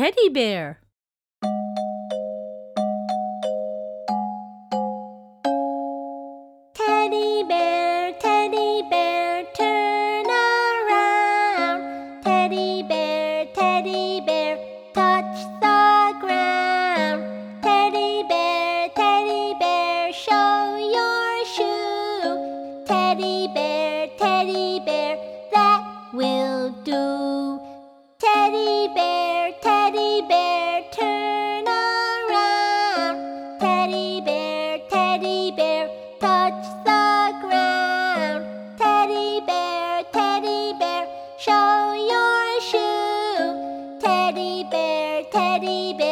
teddy bear. Teddy bear, teddy bear, turn around. Teddy bear, teddy bear, touch the ground. Teddy bear, teddy bear, show your shoe. Teddy bear, teddy bear, that will do. Teddy bear. teddy bear, teddy bear.